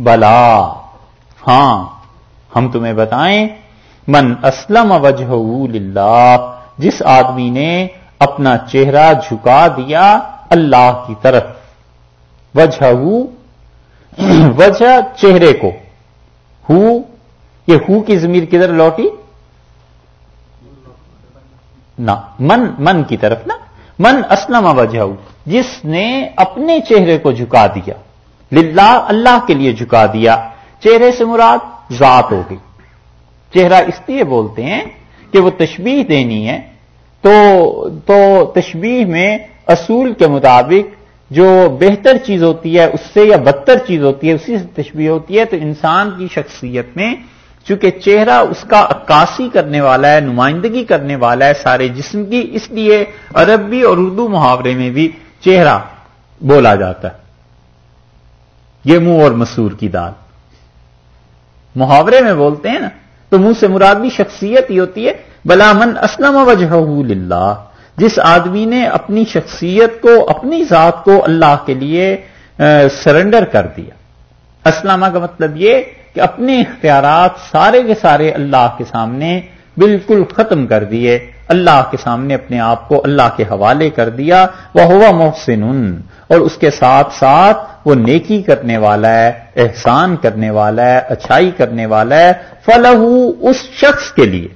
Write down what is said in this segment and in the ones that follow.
بلا ہاں ہم تمہیں بتائیں من اسلم وجہ للہ جس آدمی نے اپنا چہرہ جھکا دیا اللہ کی طرف وجہ وجہ چہرے کو ہو یہ ہو کی ضمیر کدھر لوٹی نہ من من کی طرف نا من اسلم وجہ جس نے اپنے چہرے کو جھکا دیا للہ اللہ کے لیے جھکا دیا۔ چہرے سے مراد ذات ہو گئی۔ چہرہ اس لیے بولتے ہیں کہ وہ تشبیح دینی ہے۔ تو تو تشبیح میں اصول کے مطابق جو بہتر چیز ہوتی ہے، اس سے یا بدتر چیز ہوتی ہے، اسی سے تشبیح ہوتی ہے۔ تو انسان کی شخصیت میں چونکہ چہرہ اس کا عکاسی کرنے والا ہے، نمائندگی کرنے والا ہے، سارے جسم کی، اس لیے عربی اور اردو محاورے میں بھی چہرہ بولا جاتا ہے۔ یہ منہ اور مسور کی دال۔ محاورے میں بولتے ہیں نا، تو منہ سے مراد بھی شخصیت ہی ہوتی ہے۔ بلا من اسلم وجہ للہ، جس آدمی نے اپنی شخصیت کو، اپنی ذات کو اللہ کے لیے سرنڈر کر دیا۔ اسلامہ کا مطلب یہ کہ اپنے اختیارات سارے کے سارے اللہ کے سامنے بالکل ختم کر دیے۔ اللہ کے سامنے اپنے آپ کو اللہ کے حوالے کر دیا۔ وہ ہوا محسن اور اس کے ساتھ ساتھ وہ نیکی کرنے والا ہے، احسان کرنے والا ہے، اچھائی کرنے والا ہے فلح اس شخص کے لیے۔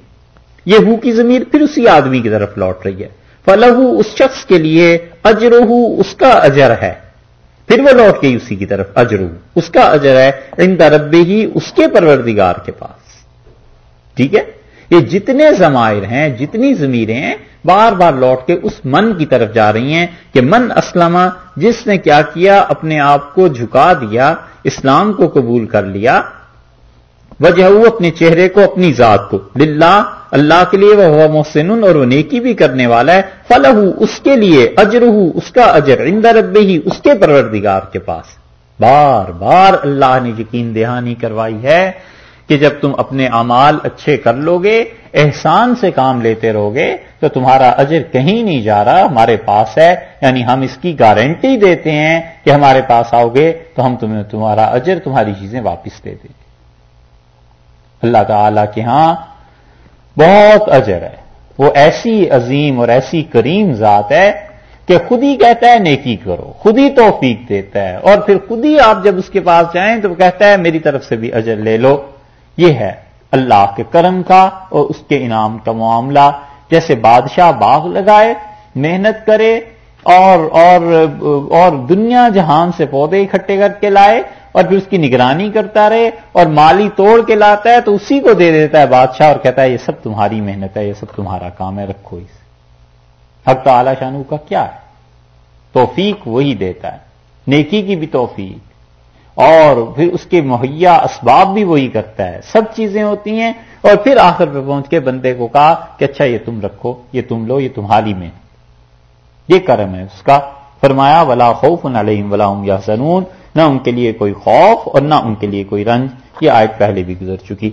یہ ہو کی ضمیر پھر اسی آدمی کی طرف لوٹ رہی ہے۔ فلح اس شخص کے لیے اجرہ اس کا اجر ہے۔ پھر وہ لوٹ گئی اسی کی طرف اجرو اس کا اجر ہے ان رب ہی اس کے پروردگار کے پاس۔ ٹھیک ہے؟ یہ جتنے زمائر ہیں، جتنی زمیریں ہیں، بار بار لوٹ کے اس من کی طرف جا رہی ہیں کہ من اسلمہ، جس نے کیا کیا، اپنے آپ کو جھکا دیا، اسلام کو قبول کر لیا۔ وجہ اپنے چہرے کو، اپنی ذات کو۔ للہ، اللہ کے لیے وہ ہوا محسن اور وہ نیکی بھی کرنے والا ہے۔ فلح اس کے لیے اجرہ، اس کا اجر عند رب ہی اس کے پروردگار کے پاس۔ بار بار اللہ نے یقین دہانی کروائی ہے۔ کہ جب تم اپنے امال اچھے کر لو گے احسان سے کام لیتے رہو گے تو تمہارا اجر کہیں نہیں جا رہا، ہمارے پاس ہے۔ یعنی ہم اس کی گارنٹی دیتے ہیں کہ ہمارے پاس آؤ گے تو ہم تمہیں تمہارا اجر، تمہاری چیزیں واپس دے دیں گے۔ اللہ تعالی کے ہاں بہت اجر ہے۔ وہ ایسی عظیم اور ایسی کریم ذات ہے کہ خود ہی کہتا ہے، نیکی کرو۔ خود ہی توفیق دیتا ہے۔ اور پھر خود ہی آپ جب اس کے پاس جائیں تو وہ کہتا ہے، میری طرف سے بھی اجر لے لو۔ یہ ہے اللہ کے کرم کا اور اس کے انعام کا معاملہ۔ جیسے بادشاہ باغ لگائے، محنت کرے اور اور اور دنیا جہان سے پودے اکٹھے کر کے لائے اور پھر اس کی نگرانی کرتا رہے اور مالی توڑ کے لاتا ہے تو اسی کو دے دیتا ہے بادشاہ اور کہتا ہے یہ سب تمہاری محنت ہے، یہ سب تمہارا کام ہے، رکھو اس۔ حق تو اعلی شانو کا کیا ہے؟ توفیق وہی دیتا ہے، نیکی کی بھی توفیق۔ اور پھر اس کے مہیا اسباب بھی وہی کرتا ہے۔ سب چیزیں ہوتی ہیں اور پھر آخر پہ پہنچ کے بندے کو کہا کہ اچھا یہ تم رکھو، یہ تم لو، یہ تمہاری میں۔ یہ کرم ہے اس کا۔ فرمایا، ولا خوف علیہم ولا یا سنون نہ ان کے لیے کوئی خوف اور نہ ان کے لیے کوئی رنج۔ یہ آیت پہلے بھی گزر چکی۔